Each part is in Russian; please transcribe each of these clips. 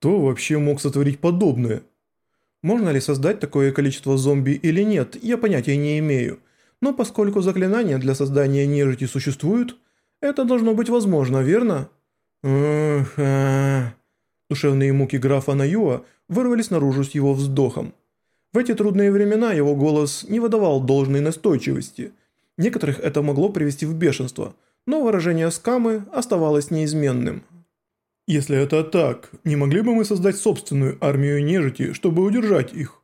Кто вообще мог сотворить подобное? Можно ли создать такое количество зомби или нет, я понятия не имею. Но поскольку заклинания для создания нежити существуют, это должно быть возможно, верно? Эх, а... Душевные муки графа Наюа вырвались наружу с его вздохом. В эти трудные времена его голос не выдавал должной настойчивости. Некоторых это могло привести в бешенство, но выражение скамы оставалось неизменным. «Если это так, не могли бы мы создать собственную армию нежити, чтобы удержать их?»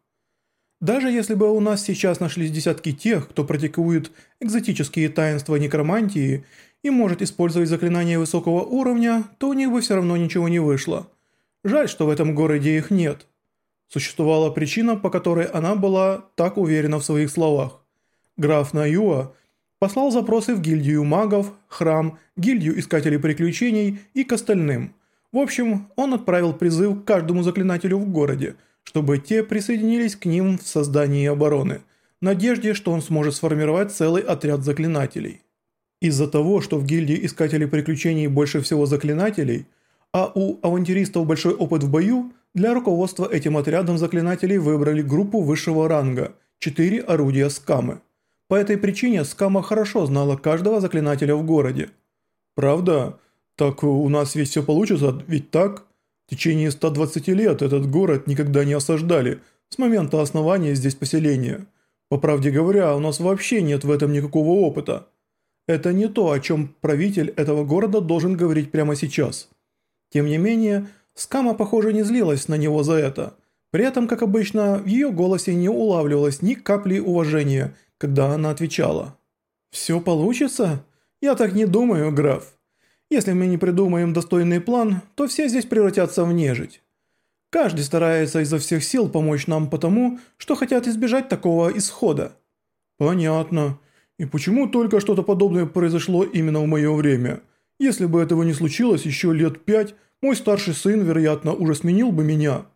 Даже если бы у нас сейчас нашлись десятки тех, кто практикует экзотические таинства некромантии и может использовать заклинания высокого уровня, то у них бы все равно ничего не вышло. Жаль, что в этом городе их нет. Существовала причина, по которой она была так уверена в своих словах. Граф Наюа послал запросы в гильдию магов, храм, гильдию искателей приключений и к остальным. В общем, он отправил призыв к каждому заклинателю в городе, чтобы те присоединились к ним в создании обороны, в надежде, что он сможет сформировать целый отряд заклинателей. Из-за того, что в гильдии искателей приключений больше всего заклинателей, а у авантюристов большой опыт в бою – для руководства этим отрядом заклинателей выбрали группу высшего ранга – четыре орудия Скамы. По этой причине Скама хорошо знала каждого заклинателя в городе. «Правда? Так у нас ведь все получится, ведь так?» В течение 120 лет этот город никогда не осаждали, с момента основания здесь поселения. По правде говоря, у нас вообще нет в этом никакого опыта. Это не то, о чем правитель этого города должен говорить прямо сейчас. Тем не менее, Скама, похоже, не злилась на него за это. При этом, как обычно, в ее голосе не улавливалось ни капли уважения, когда она отвечала. «Все получится? Я так не думаю, граф. Если мы не придумаем достойный план, то все здесь превратятся в нежить. Каждый старается изо всех сил помочь нам потому, что хотят избежать такого исхода». «Понятно. И почему только что-то подобное произошло именно в мое время? Если бы этого не случилось еще лет пять, мой старший сын, вероятно, уже сменил бы меня.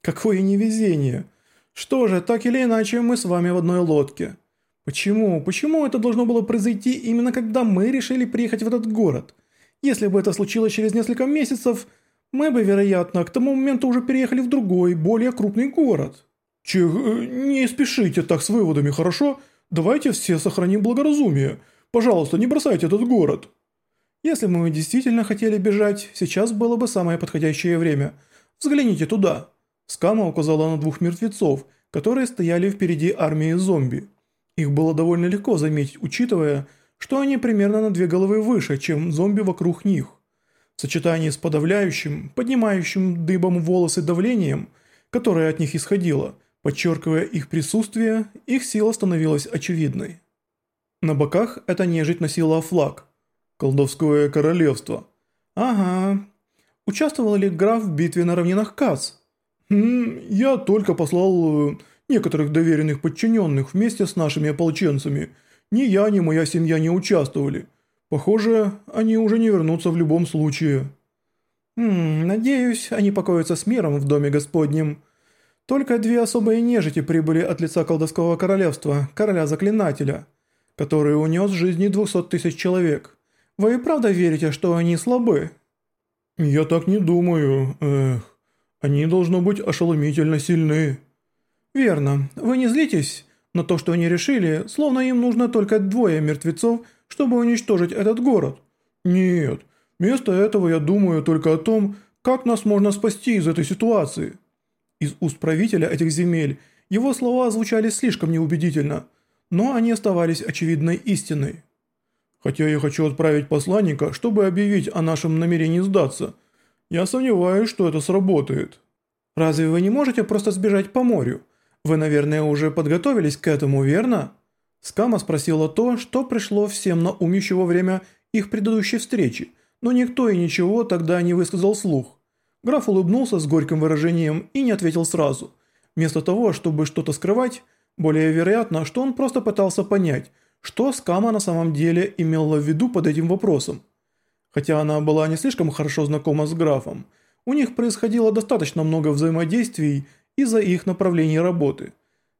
Какое невезение. Что же, так или иначе, мы с вами в одной лодке. Почему? Почему это должно было произойти именно когда мы решили приехать в этот город? Если бы это случилось через несколько месяцев, мы бы, вероятно, к тому моменту уже переехали в другой, более крупный город. Чех, не спешите так с выводами, хорошо? Давайте все сохраним благоразумие. Пожалуйста, не бросайте этот город. Если мы действительно хотели бежать, сейчас было бы самое подходящее время. Взгляните туда». Скама указала на двух мертвецов, которые стояли впереди армии зомби. Их было довольно легко заметить, учитывая, что они примерно на две головы выше, чем зомби вокруг них. В сочетании с подавляющим, поднимающим дыбом волосы давлением, которое от них исходило, подчеркивая их присутствие, их сила становилась очевидной. На боках эта нежить носила флаг, Колдовское королевство. Ага. Участвовал ли граф в битве на равнинах Кац? Хм, я только послал э, некоторых доверенных подчиненных вместе с нашими ополченцами. Ни я, ни моя семья не участвовали. Похоже, они уже не вернутся в любом случае. Хм, надеюсь, они покоятся с миром в доме господнем. Только две особые нежити прибыли от лица колдовского королевства, короля-заклинателя, который унес жизни 200 тысяч человек. Вы и правда верите, что они слабы?» «Я так не думаю. Эх, они должно быть ошеломительно сильны». «Верно. Вы не злитесь на то, что они решили, словно им нужно только двое мертвецов, чтобы уничтожить этот город?» «Нет. Вместо этого я думаю только о том, как нас можно спасти из этой ситуации». Из уст правителя этих земель его слова звучали слишком неубедительно, но они оставались очевидной истиной. Хотя я хочу отправить посланника, чтобы объявить о нашем намерении сдаться. Я сомневаюсь, что это сработает. Разве вы не можете просто сбежать по морю? Вы, наверное, уже подготовились к этому, верно? Скама спросила то, что пришло всем на ум еще во время их предыдущей встречи, но никто и ничего тогда не высказал вслух. Граф улыбнулся с горьким выражением и не ответил сразу. Вместо того, чтобы что-то скрывать, более вероятно, что он просто пытался понять – что Скама на самом деле имела в виду под этим вопросом. Хотя она была не слишком хорошо знакома с графом, у них происходило достаточно много взаимодействий из-за их направлений работы.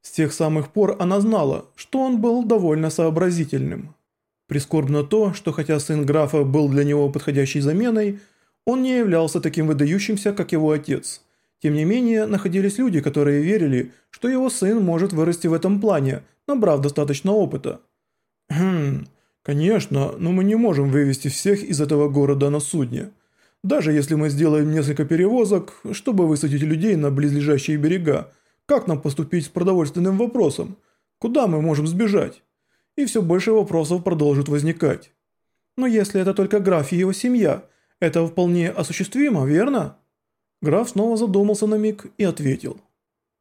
С тех самых пор она знала, что он был довольно сообразительным. Прискорбно то, что хотя сын графа был для него подходящей заменой, Он не являлся таким выдающимся, как его отец. Тем не менее, находились люди, которые верили, что его сын может вырасти в этом плане, набрав достаточно опыта. Хм, конечно, но мы не можем вывести всех из этого города на судне. Даже если мы сделаем несколько перевозок, чтобы высадить людей на близлежащие берега, как нам поступить с продовольственным вопросом? Куда мы можем сбежать? И все больше вопросов продолжит возникать. Но если это только граф и его семья, это вполне осуществимо, верно? Граф снова задумался на миг и ответил.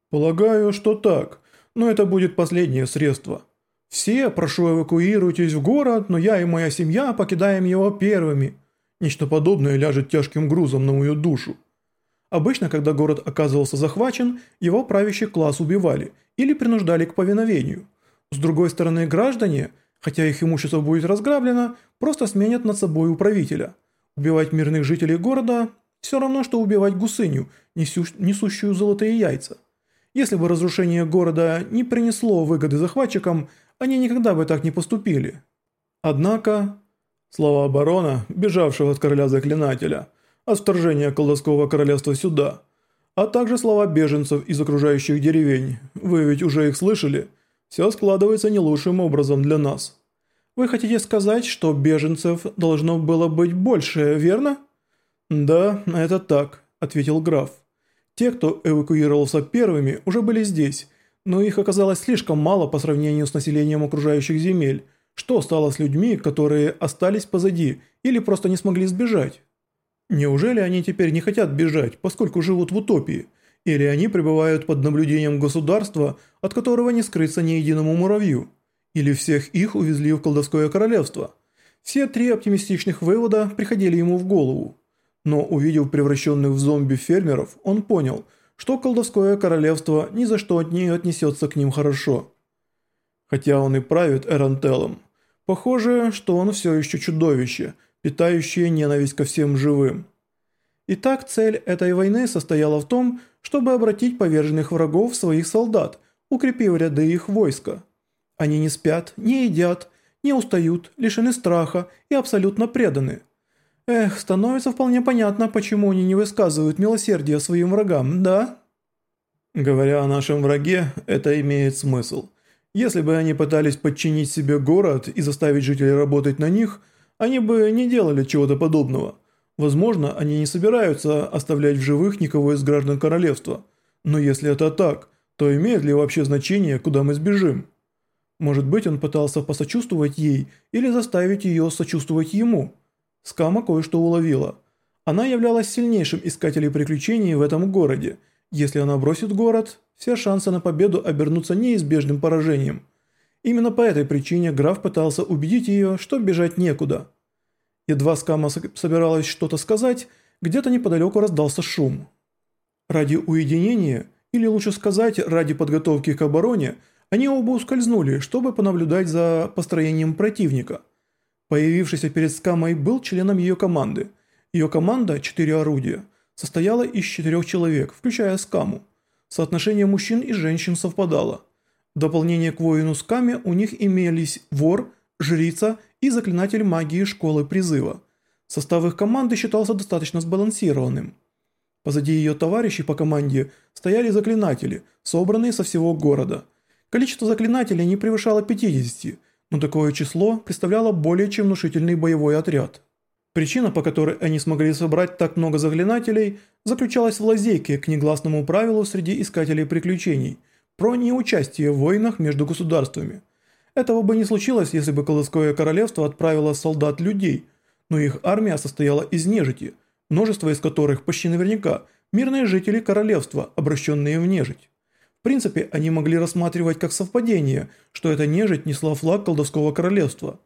«Полагаю, что так, но это будет последнее средство. Все, прошу эвакуируйтесь в город, но я и моя семья покидаем его первыми. Нечто подобное ляжет тяжким грузом на мою душу». Обычно, когда город оказывался захвачен, его правящий класс убивали или принуждали к повиновению. С другой стороны, граждане, хотя их имущество будет разграблено, просто сменят над собой управителя. Убивать мирных жителей города все равно, что убивать гусыню, несущую золотые яйца. Если бы разрушение города не принесло выгоды захватчикам, они никогда бы так не поступили. Однако, слова барона, бежавшего от короля заклинателя, от вторжения колдовского королевства сюда, а также слова беженцев из окружающих деревень, вы ведь уже их слышали, все складывается не лучшим образом для нас. Вы хотите сказать, что беженцев должно было быть больше, верно? «Да, это так», – ответил граф. «Те, кто эвакуировался первыми, уже были здесь, но их оказалось слишком мало по сравнению с населением окружающих земель. Что стало с людьми, которые остались позади или просто не смогли сбежать? Неужели они теперь не хотят бежать, поскольку живут в утопии? Или они пребывают под наблюдением государства, от которого не скрыться ни единому муравью? Или всех их увезли в колдовское королевство?» Все три оптимистичных вывода приходили ему в голову. Но увидев превращенных в зомби фермеров, он понял, что колдовское королевство ни за что не отнесется к ним хорошо. Хотя он и правит Эрантелом. Похоже, что он все еще чудовище, питающее ненависть ко всем живым. Итак, цель этой войны состояла в том, чтобы обратить поверженных врагов в своих солдат, укрепив ряды их войска. Они не спят, не едят, не устают, лишены страха и абсолютно преданы. Эх, становится вполне понятно, почему они не высказывают милосердия своим врагам, да? Говоря о нашем враге, это имеет смысл. Если бы они пытались подчинить себе город и заставить жителей работать на них, они бы не делали чего-то подобного. Возможно, они не собираются оставлять в живых никого из граждан королевства. Но если это так, то имеет ли вообще значение, куда мы сбежим? Может быть, он пытался посочувствовать ей или заставить ее сочувствовать ему – Скама кое-что уловила. Она являлась сильнейшим искателем приключений в этом городе. Если она бросит город, все шансы на победу обернутся неизбежным поражением. Именно по этой причине граф пытался убедить ее, что бежать некуда. Едва Скама собиралась что-то сказать, где-то неподалеку раздался шум. Ради уединения, или лучше сказать, ради подготовки к обороне, они оба ускользнули, чтобы понаблюдать за построением противника – Появившийся перед Скамой был членом ее команды. Ее команда, четыре орудия, состояла из четырех человек, включая Скаму. Соотношение мужчин и женщин совпадало. В дополнение к воину Скаме у них имелись вор, жрица и заклинатель магии школы призыва. Состав их команды считался достаточно сбалансированным. Позади ее товарищей по команде стояли заклинатели, собранные со всего города. Количество заклинателей не превышало 50, но такое число представляло более чем внушительный боевой отряд. Причина, по которой они смогли собрать так много заклинателей, заключалась в лазейке к негласному правилу среди искателей приключений про неучастие в войнах между государствами. Этого бы не случилось, если бы Колдовское королевство отправило солдат людей, но их армия состояла из нежити, множество из которых почти наверняка мирные жители королевства, обращенные в нежить принципе, они могли рассматривать как совпадение, что эта нежить несла флаг колдовского королевства.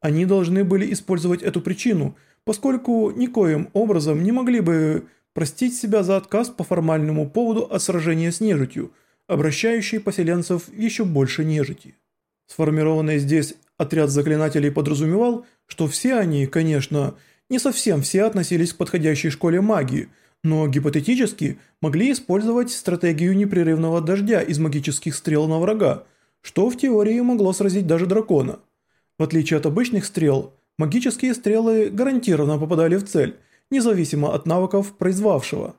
Они должны были использовать эту причину, поскольку никоим образом не могли бы простить себя за отказ по формальному поводу от сражения с нежитью, обращающей поселенцев еще больше нежити. Сформированный здесь отряд заклинателей подразумевал, что все они, конечно, не совсем все относились к подходящей школе магии – но гипотетически могли использовать стратегию непрерывного дождя из магических стрел на врага, что в теории могло сразить даже дракона. В отличие от обычных стрел, магические стрелы гарантированно попадали в цель, независимо от навыков произвавшего.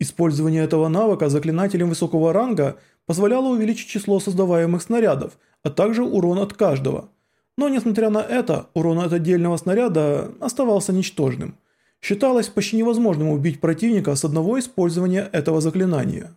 Использование этого навыка заклинателем высокого ранга позволяло увеличить число создаваемых снарядов, а также урон от каждого. Но несмотря на это, урон от отдельного снаряда оставался ничтожным. Считалось почти невозможным убить противника с одного использования этого заклинания.